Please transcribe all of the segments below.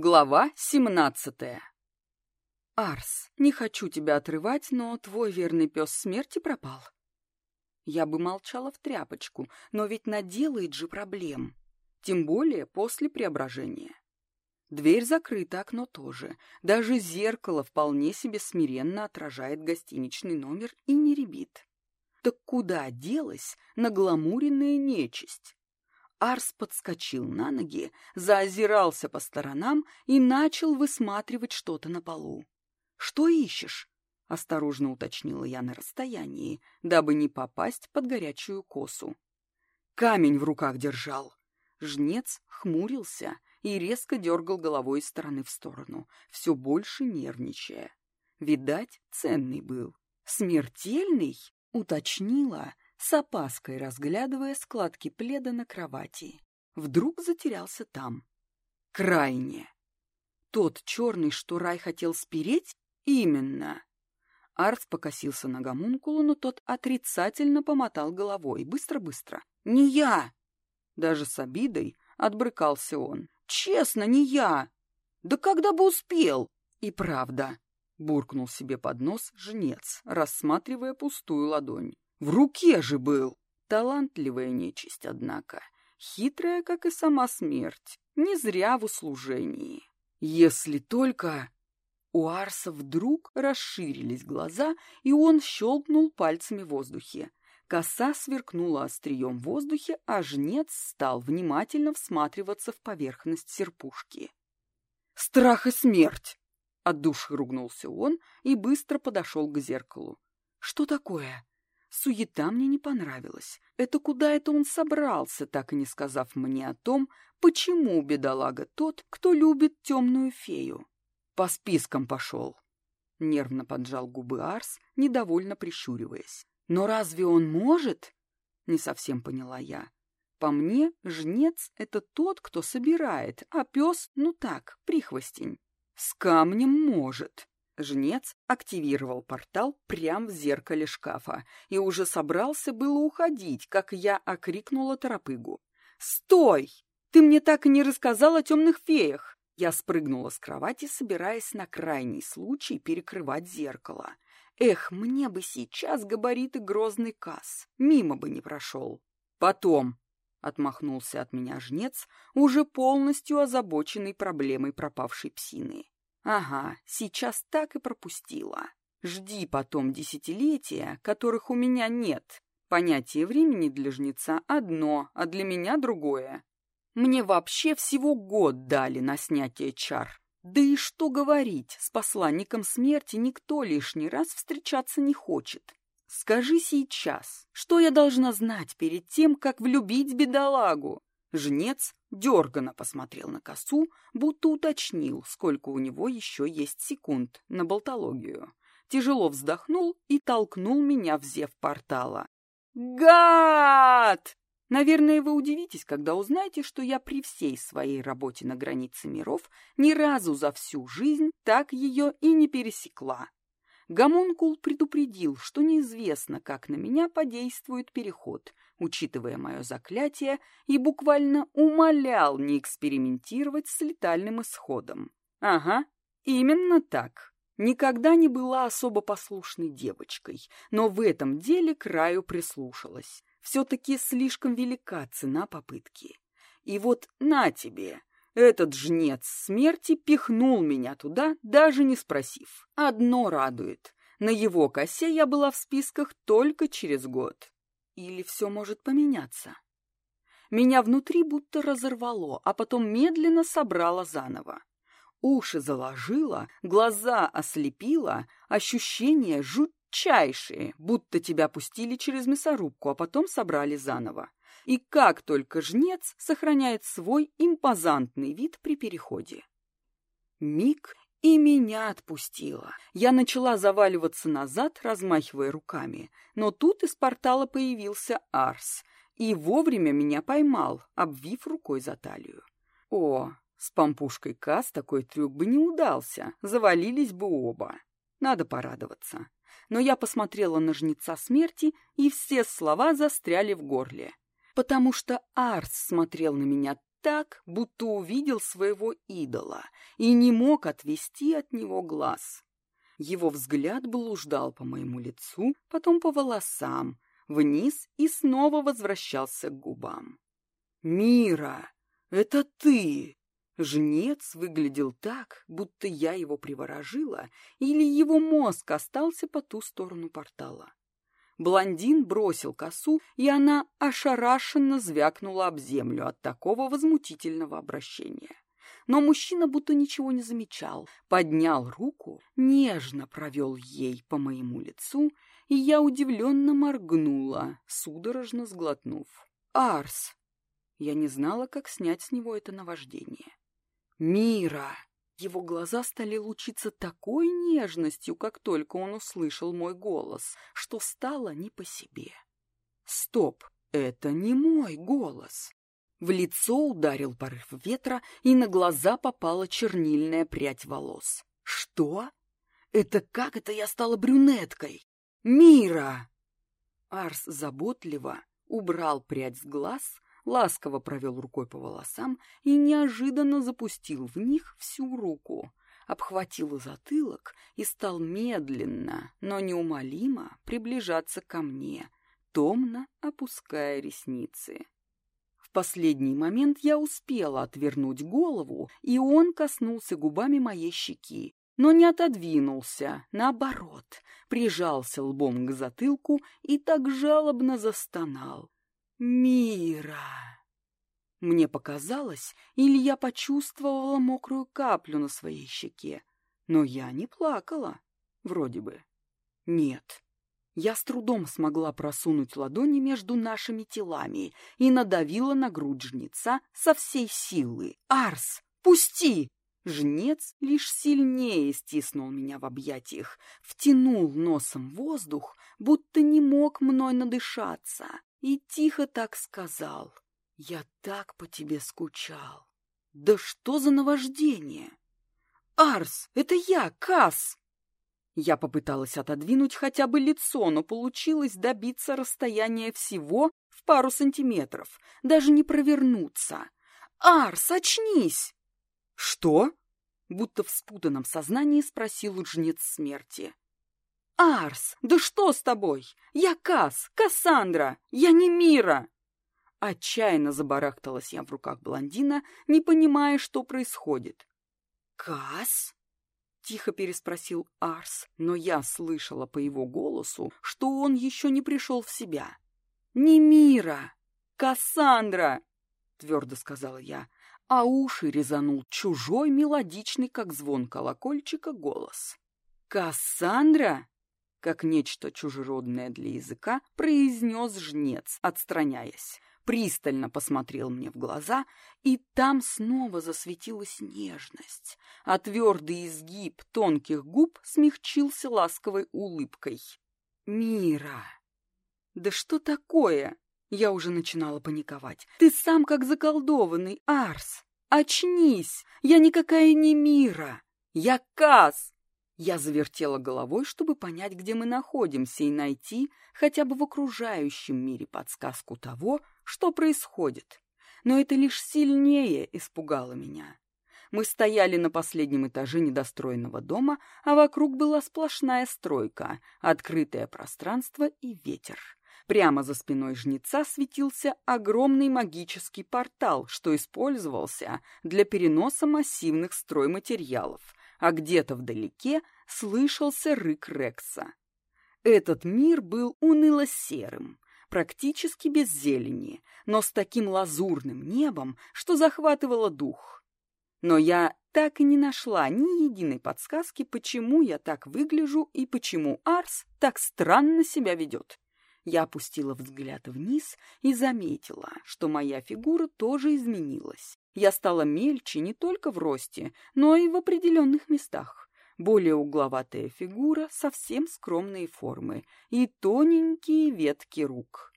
Глава семнадцатая. Арс, не хочу тебя отрывать, но твой верный пес смерти пропал. Я бы молчала в тряпочку, но ведь наделает же проблем. Тем более после преображения. Дверь закрыта, окно тоже. Даже зеркало вполне себе смиренно отражает гостиничный номер и не ребит. Так куда делась нагламуренная нечисть? Арс подскочил на ноги, заозирался по сторонам и начал высматривать что-то на полу. «Что ищешь?» — осторожно уточнила я на расстоянии, дабы не попасть под горячую косу. Камень в руках держал. Жнец хмурился и резко дергал головой из стороны в сторону, все больше нервничая. Видать, ценный был. «Смертельный?» — уточнила, с опаской разглядывая складки пледа на кровати. Вдруг затерялся там. Крайне. Тот черный, что рай хотел спереть? Именно. Арс покосился на гомункулу, но тот отрицательно помотал головой. Быстро-быстро. «Не я!» Даже с обидой отбрыкался он. «Честно, не я! Да когда бы успел!» «И правда!» — буркнул себе под нос жнец, рассматривая пустую ладонь. В руке же был. Талантливая нечисть, однако. Хитрая, как и сама смерть. Не зря в услужении. Если только... У Арса вдруг расширились глаза, и он щелкнул пальцами в воздухе. Коса сверкнула острием в воздухе, а жнец стал внимательно всматриваться в поверхность серпушки. «Страх и смерть!» От души ругнулся он и быстро подошел к зеркалу. «Что такое?» Суета мне не понравилась. Это куда это он собрался, так и не сказав мне о том, почему бедолага тот, кто любит темную фею. По спискам пошел. Нервно поджал губы Арс, недовольно прищуриваясь. Но разве он может? Не совсем поняла я. По мне, жнец — это тот, кто собирает, а пес, ну так, прихвостень. С камнем может. Жнец активировал портал прямо в зеркале шкафа и уже собрался было уходить, как я окрикнула торопыгу. «Стой! Ты мне так и не рассказал о темных феях!» Я спрыгнула с кровати, собираясь на крайний случай перекрывать зеркало. Эх, мне бы сейчас габариты грозный касс, мимо бы не прошел. Потом, — отмахнулся от меня жнец, уже полностью озабоченный проблемой пропавшей псины. Ага, сейчас так и пропустила. Жди потом десятилетия, которых у меня нет. Понятие времени для жнеца одно, а для меня другое. Мне вообще всего год дали на снятие чар. Да и что говорить, с посланником смерти никто лишний раз встречаться не хочет. Скажи сейчас, что я должна знать перед тем, как влюбить бедолагу? Жнец дерганно посмотрел на косу, будто уточнил, сколько у него еще есть секунд на болтологию. Тяжело вздохнул и толкнул меня в зев портала. «Гад!» Наверное, вы удивитесь, когда узнаете, что я при всей своей работе на границе миров ни разу за всю жизнь так ее и не пересекла. Гомункул предупредил, что неизвестно, как на меня подействует переход, учитывая мое заклятие, и буквально умолял не экспериментировать с летальным исходом. Ага, именно так. Никогда не была особо послушной девочкой, но в этом деле краю прислушалась. Все-таки слишком велика цена попытки. И вот на тебе, этот жнец смерти пихнул меня туда, даже не спросив. Одно радует. На его косе я была в списках только через год. Или все может поменяться? Меня внутри будто разорвало, а потом медленно собрало заново. Уши заложило, глаза ослепило, ощущения жутчайшие, будто тебя пустили через мясорубку, а потом собрали заново и как только жнец сохраняет свой импозантный вид при переходе. Миг и меня отпустило. Я начала заваливаться назад, размахивая руками, но тут из портала появился Арс и вовремя меня поймал, обвив рукой за талию. О, с помпушкой Кас такой трюк бы не удался, завалились бы оба. Надо порадоваться. Но я посмотрела на жнеца смерти, и все слова застряли в горле потому что Арс смотрел на меня так, будто увидел своего идола и не мог отвести от него глаз. Его взгляд блуждал по моему лицу, потом по волосам, вниз и снова возвращался к губам. «Мира, это ты!» Жнец выглядел так, будто я его приворожила, или его мозг остался по ту сторону портала. Блондин бросил косу, и она ошарашенно звякнула об землю от такого возмутительного обращения. Но мужчина будто ничего не замечал, поднял руку, нежно провел ей по моему лицу, и я удивленно моргнула, судорожно сглотнув. «Арс!» Я не знала, как снять с него это наваждение. «Мира!» Его глаза стали лучиться такой нежностью, как только он услышал мой голос, что стало не по себе. «Стоп! Это не мой голос!» В лицо ударил порыв ветра, и на глаза попала чернильная прядь волос. «Что? Это как это я стала брюнеткой? Мира!» Арс заботливо убрал прядь с глаз, ласково провел рукой по волосам и неожиданно запустил в них всю руку, обхватил затылок и стал медленно, но неумолимо приближаться ко мне, томно опуская ресницы. В последний момент я успела отвернуть голову, и он коснулся губами моей щеки, но не отодвинулся, наоборот, прижался лбом к затылку и так жалобно застонал. «Мира!» Мне показалось, или я почувствовала мокрую каплю на своей щеке, но я не плакала, вроде бы. Нет, я с трудом смогла просунуть ладони между нашими телами и надавила на грудь жнеца со всей силы. «Арс, пусти!» Жнец лишь сильнее стиснул меня в объятиях, втянул носом воздух, будто не мог мной надышаться и тихо так сказал. «Я так по тебе скучал». «Да что за наваждение?» «Арс, это я, Кас!» Я попыталась отодвинуть хотя бы лицо, но получилось добиться расстояния всего в пару сантиметров, даже не провернуться. «Арс, очнись!» «Что?» Будто в спутанном сознании спросил жнец смерти. «Арс, да что с тобой? Я Кас, Кассандра, я не Мира!» Отчаянно забарахталась я в руках блондина, не понимая, что происходит. «Кас?» — тихо переспросил Арс, но я слышала по его голосу, что он еще не пришел в себя. «Не Мира! Кассандра!» — твердо сказала я, а уши резанул чужой мелодичный, как звон колокольчика, голос. «Кассандра?» Как нечто чужеродное для языка, произнес жнец, отстраняясь. Пристально посмотрел мне в глаза, и там снова засветилась нежность, а твердый изгиб тонких губ смягчился ласковой улыбкой. «Мира!» «Да что такое?» Я уже начинала паниковать. «Ты сам как заколдованный, Арс! Очнись! Я никакая не Мира! Я Кас! Я завертела головой, чтобы понять, где мы находимся, и найти хотя бы в окружающем мире подсказку того, что происходит. Но это лишь сильнее испугало меня. Мы стояли на последнем этаже недостроенного дома, а вокруг была сплошная стройка, открытое пространство и ветер. Прямо за спиной жнеца светился огромный магический портал, что использовался для переноса массивных стройматериалов — а где-то вдалеке слышался рык Рекса. Этот мир был уныло-серым, практически без зелени, но с таким лазурным небом, что захватывало дух. Но я так и не нашла ни единой подсказки, почему я так выгляжу и почему Арс так странно себя ведет. Я опустила взгляд вниз и заметила, что моя фигура тоже изменилась. Я стала мельче не только в росте, но и в определенных местах. Более угловатая фигура, совсем скромные формы и тоненькие ветки рук.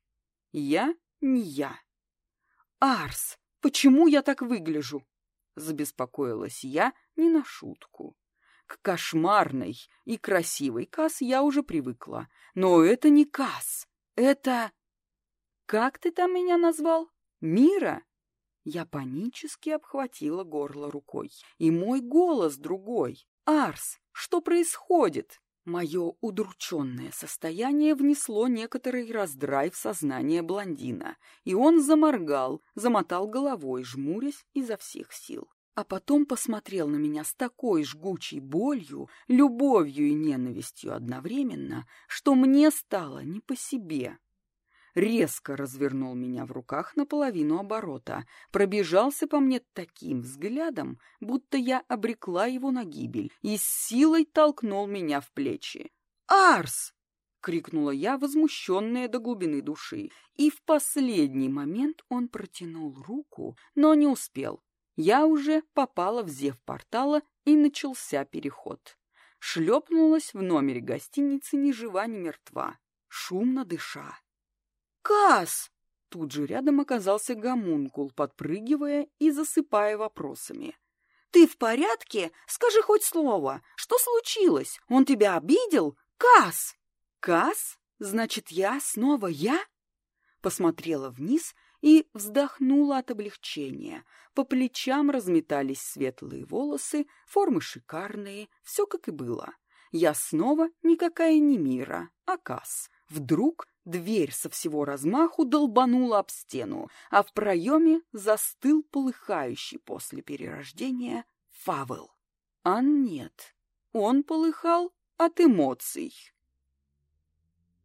Я не я. «Арс, почему я так выгляжу?» Забеспокоилась я не на шутку. К кошмарной и красивой Кас я уже привыкла, но это не Кас, это... Как ты там меня назвал? Мира? Я панически обхватила горло рукой. И мой голос другой. «Арс, что происходит?» Мое удрученное состояние внесло некоторый раздрай в сознание блондина, и он заморгал, замотал головой, жмурясь изо всех сил. А потом посмотрел на меня с такой жгучей болью, любовью и ненавистью одновременно, что мне стало не по себе резко развернул меня в руках наполовину оборота, пробежался по мне таким взглядом, будто я обрекла его на гибель, и с силой толкнул меня в плечи. «Арс!» — крикнула я, возмущенная до глубины души, и в последний момент он протянул руку, но не успел. Я уже попала в зев портала, и начался переход. Шлепнулась в номере гостиницы ни жива, ни мертва, шумно дыша. Кас! Тут же рядом оказался гомункул, подпрыгивая и засыпая вопросами. «Ты в порядке? Скажи хоть слово. Что случилось? Он тебя обидел? Кас!» «Кас? Значит, я снова я?» Посмотрела вниз и вздохнула от облегчения. По плечам разметались светлые волосы, формы шикарные, все как и было. Я снова никакая не Мира, а Кас. Вдруг Дверь со всего размаху долбанула об стену, а в проеме застыл полыхающий после перерождения Фавел. А нет, он полыхал от эмоций.